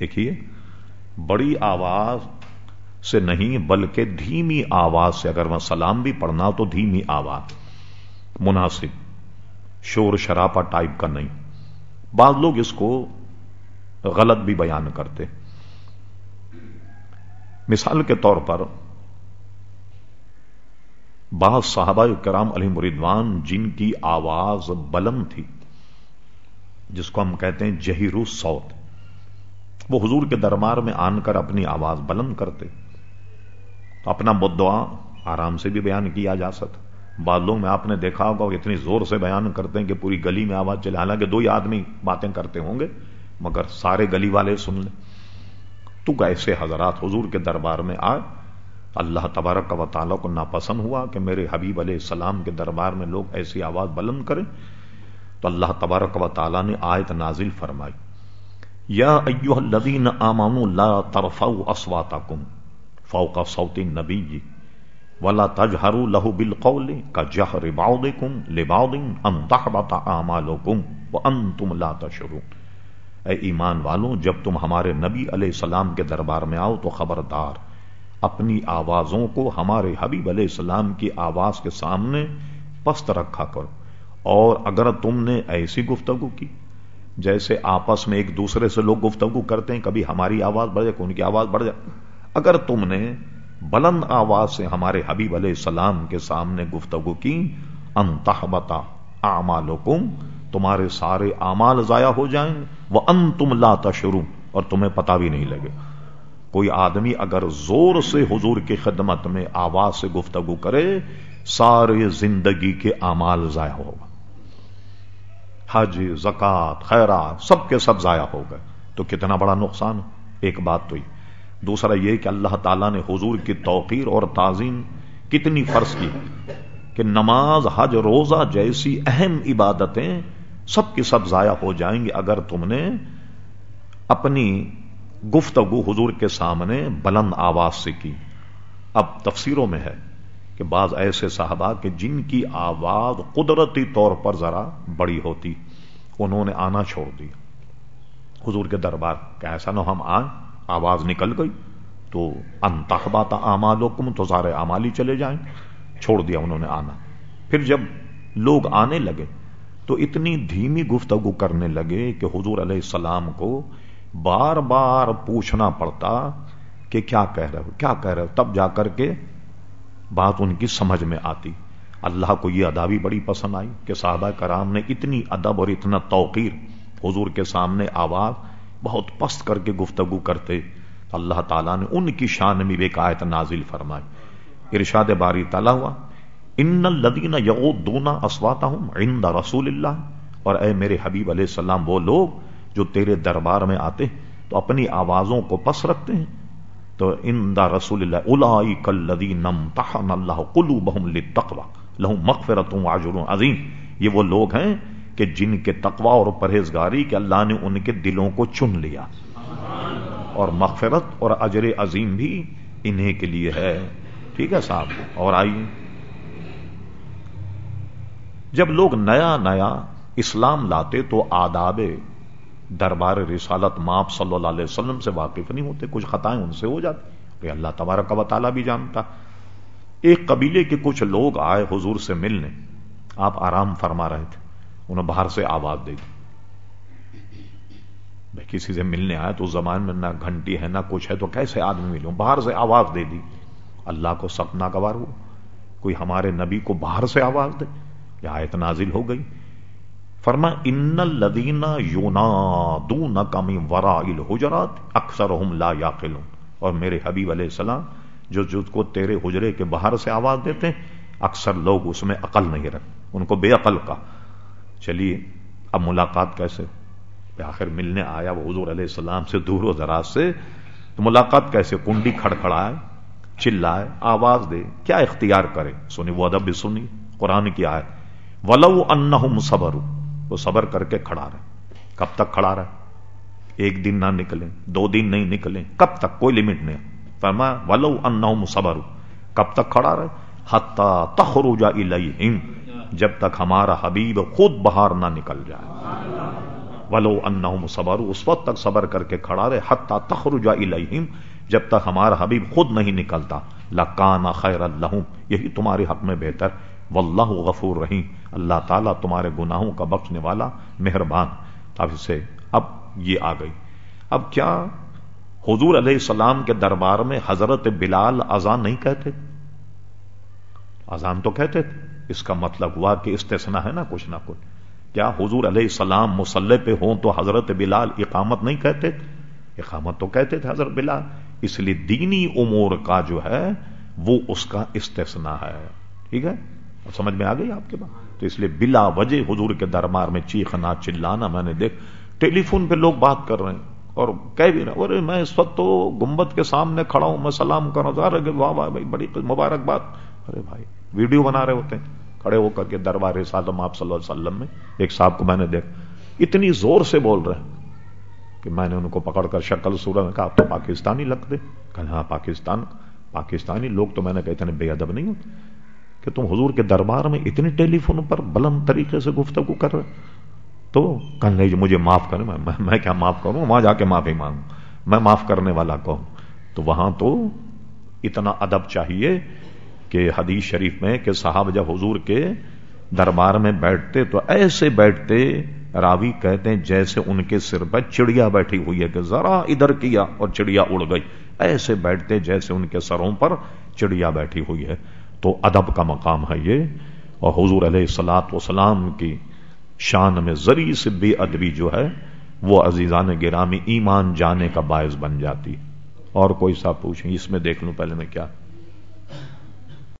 دیکھیے، بڑی آواز سے نہیں بلکہ دھیمی آواز سے، اگر میں سلام بھی پڑھنا تو دھیمی آواز، مناسب، شور شراپا ٹائپ کا نہیں۔ بعض لوگ اس کو غلط بھی بیان کرتے۔ مثال کے طور پر بعض صحابہ کرام علی مریدوان جن کی آواز بلند تھی، جس کو ہم کہتے ہیں جہیرو سوت وہ حضور کے دربار میں آن کر اپنی آواز بلند کرتے تو اپنا بدعا آرام سے بھی بیان کیا جا سکتا بعض میں آپ نے دیکھا ہوگا وہ اتنی زور سے بیان کرتے ہیں کہ پوری گلی میں آواز چلے۔ حالانکہ دو ہی آدمی باتیں کرتے ہوں گے، مگر سارے گلی والے سن لیں۔ تو ایسے حضرات حضور کے دربار میں آئے۔ اللہ تبارک و تعالیٰ کو ناپسند ہوا کہ میرے حبیب علیہ السلام کے دربار میں لوگ ایسی آواز بلند کریں۔ تو اللہ تبارک و تعالیٰ نے آیت نازل فرمائی۔ یا ایوہ الذین آمانوا لا ترفعوا اصواتکم فوق صوت النبی ولا تجہروا له بالقول كجهر بعضكم لبعض ان تحبط اعمالكم وانتم لا تشعرون۔ اے ایمان والوں، جب تم ہمارے نبی علیہ السلام کے دربار میں آؤ تو خبردار، اپنی آوازوں کو ہمارے حبیب علیہ السلام کی آواز کے سامنے پست رکھا کرو۔ اور اگر تم نے ایسی گفتگو کی جیسے آپس میں ایک دوسرے سے لوگ گفتگو کرتے ہیں، کبھی ہماری آواز بڑھ جائے ان کی آواز بڑھ جائے۔ اگر تم نے بلند آواز سے ہمارے حبیب علیہ السلام کے سامنے گفتگو کی انتہبتا اعمالکم، تمہارے سارے اعمال ضائع ہو جائیں وہ ان تم لاتا شروع اور تمہیں پتا بھی نہیں لگے۔ کوئی آدمی اگر زور سے حضور کی خدمت میں آواز سے گفتگو کرے، سارے زندگی کے اعمال ضائع ہوگا حج، زکات، خیرات سب کے سب ضائع ہو گئے۔ تو کتنا بڑا نقصان ایک بات تو ہی دوسرا یہ کہ اللہ تعالیٰ نے حضور کی توقیر اور تعظیم کتنی فرض کی کہ نماز، حج، روزہ جیسی اہم عبادتیں سب کی سب ضائع ہو جائیں گی اگر تم نے اپنی گفتگو حضور کے سامنے بلند آواز سے کی۔ اب تفسیروں میں ہے۔ کہ بعض ایسے صحابہ کہ جن کی آواز قدرتی طور پر ذرا بڑی ہوتی، انہوں نے آنا چھوڑ دی حضور کے دربار کہ ایسا نہ ہم آئیں، آواز نکل گئی تو انتخبات اعمالکم تو سارے امالی چلے جائیں۔ چھوڑ دیا انہوں نے آنا۔ پھر جب لوگ آنے لگے تو اتنی دھیمی گفتگو کرنے لگے کہ حضور علیہ السلام کو بار بار پوچھنا پڑتا کہ کیا کہہ رہے ہو، کیا کہہ رہے ہو؟ تب جا کر کے بات ان کی سمجھ میں آتی۔ اللہ کو یہ ادا بھی بڑی پسند آئی کہ صحابہ کرام نے اتنی ادب اور اتنا توقیر، حضور کے سامنے آواز بہت پست کر کے گفتگو کرتے۔ اللہ تعالیٰ نے ان کی شان میں ایک آیت نازل فرمائی۔ ارشاد باری تعالیٰ ہوا، ان الدین یغو دونا اسواتا ہوں عند رسول اللہ اور اے میرے حبیب علیہ السلام، وہ لوگ جو تیرے دربار میں آتے تو اپنی آوازوں کو پس رکھتے ہیں۔ تو ان دا رسول اللہ الائی کلدی نم تحن اللہ کلو بہم لتقوا لہو مغفرت عظیم۔ یہ وہ لوگ ہیں کہ جن کے تقوا اور پرہیزگاری کے اللہ نے ان کے دلوں کو چن لیا۔ اور مغفرت اور اجر عظیم بھی انہیں کے لیے ہے۔ ٹھیک ہے صاحب؟ اور آئیے۔ جب لوگ نیا نیا اسلام لاتے تو آداب دربار رسالت ماپ صلی اللہ علیہ وسلم سے واقف نہیں ہوتے، کچھ خطائیں ان سے ہو جاتی۔ کہ اللہ تبارک و تعالیٰ بھی جانتا۔ ایک قبیلے کے کچھ لوگ آئے حضور سے ملنے۔ آپ آرام فرما رہے تھے۔ انہیں باہر سے آواز دے دی۔ کسی سے ملنے آیا تو زمان میں نہ گھنٹی ہے، نہ کچھ ہے، تو کیسے آدمی ملوں؟ باہر سے آواز دے دی۔ اللہ کو سب ناگوار ہو کوئی ہمارے نبی کو باہر سے آواز دے۔ یا آیت نازل ہو گئی۔ فرما ان الدین یونا دون کمی ورا الحجرات اکثر لا یا اور میرے حبیب علیہ السلام، جو جس کو تیرے حجرے کے باہر سے آواز دیتے ہیں، اکثر لوگ اس میں عقل نہیں رکھ ان کو بے عقل کا چلیے، اب ملاقات کیسے؟ آخر ملنے آیا وہ حضور علیہ السلام سے دور و دراز سے، تو ملاقات کیسے؟ کنڈی کھڑکھڑائے، چلائے، آواز دے، کیا اختیار کرے؟ سنی، وہ ادب بھی سنی، قرآن کی آئے ولو ان صبر وہ صبر کر کے کھڑا رہے۔ کب تک کھڑا رہے؟ ایک دن نہ نکلیں، دو دن نہیں نکلیں، کب تک؟ کوئی لمٹ نہیں۔ فرما ولو ان صبر کب تک کھڑا رہے؟ حتا تخرجا الیہم، جب تک ہمارا حبیب خود باہر نہ نکل جائے۔ ولو ان صبر اس وقت تک صبر کر کے کھڑا رہے۔ حتیٰ تخرجا الہم جب تک ہمارا حبیب خود نہیں نکلتا۔ لکانا خیر اللہ یہی تمہارے حق میں بہتر۔ واللہ غفور رحیم۔ اللہ تعالیٰ تمہارے گناہوں کا بخشنے والا مہربان۔ اب سے اب یہ آ گئی۔ اب کیا حضور علیہ السلام کے دربار میں حضرت بلال اذان نہیں کہتے؟ اذان تو کہتے تھے۔ اس کا مطلب ہوا کہ استثنا ہے نا کچھ نہ کچھ۔ کیا حضور علیہ السلام مسلح پہ ہوں تو حضرت بلال اقامت نہیں کہتے؟ تھے اقامت تو کہتے تھے حضرت بلال۔ اس لیے دینی امور کا جو ہے وہ اس کا استثنا ہے۔ ٹھیک ہے؟ سمجھ میں آ گئی آپ کے بات؟ تو اس لیے بلا وجہ حضور کے دربار میں چیخنا چلانا میں نے دیکھ، ٹیلی فون پہ لوگ بات کر رہے ہیں اور کہہ بھی رہے ارے میں اس وقت تو گمبت کے سامنے کھڑا ہوں، میں سلام کر رہا ہوں واہ واہ بھائی، بڑی مبارک بات۔ ارے بھائی، ویڈیو بنا رہے ہوتے ہیں، کھڑے ہو کر کے دربار سالم آپ صلی اللہ علیہ وسلم میں، ایک صاحب کو میں نے دیکھ اتنی زور سے بول رہے ہیں کہ میں نے ان کو پکڑ کر شکل سورج میں کہا، آپ تو پاکستانی لگتے۔ کہ ہاں پاکستان، پاکستانی لوگ تو میں نے کہا اتنے بے ادب نہیں ہوتے۔ کہ تم حضور کے دربار میں اتنی ٹیلی فون پر بلند طریقے سے گفتگو کر رہے تو کہنے نہیں جی مجھے معاف کریں میں, میں کیا معاف کروں؟ وہاں جا کے معافی مانگوں۔ میں معاف کرنے والا کہوں تو وہاں تو اتنا ادب چاہیے کہ حدیث شریف میں کہ صاحب جب حضور کے دربار میں بیٹھتے تو ایسے بیٹھتے راوی کہتے ہیں جیسے ان کے سر پر چڑیا بیٹھی ہوئی ہے کہ ذرا ادھر کیا اور چڑیا اڑ گئی۔ ایسے بیٹھتے جیسے ان کے سروں پر چڑیا بیٹھی ہوئی ہے۔ تو ادب کا مقام ہے یہ۔ اور حضور علیہ السلاط وسلام کی شان میں زری سے بے ادبی جو ہے، وہ عزیزان گرامی ایمان جانے کا باعث بن جاتی۔ اور کوئی سا پوچھیں، اس میں دیکھ لوں پہلے میں کیا۔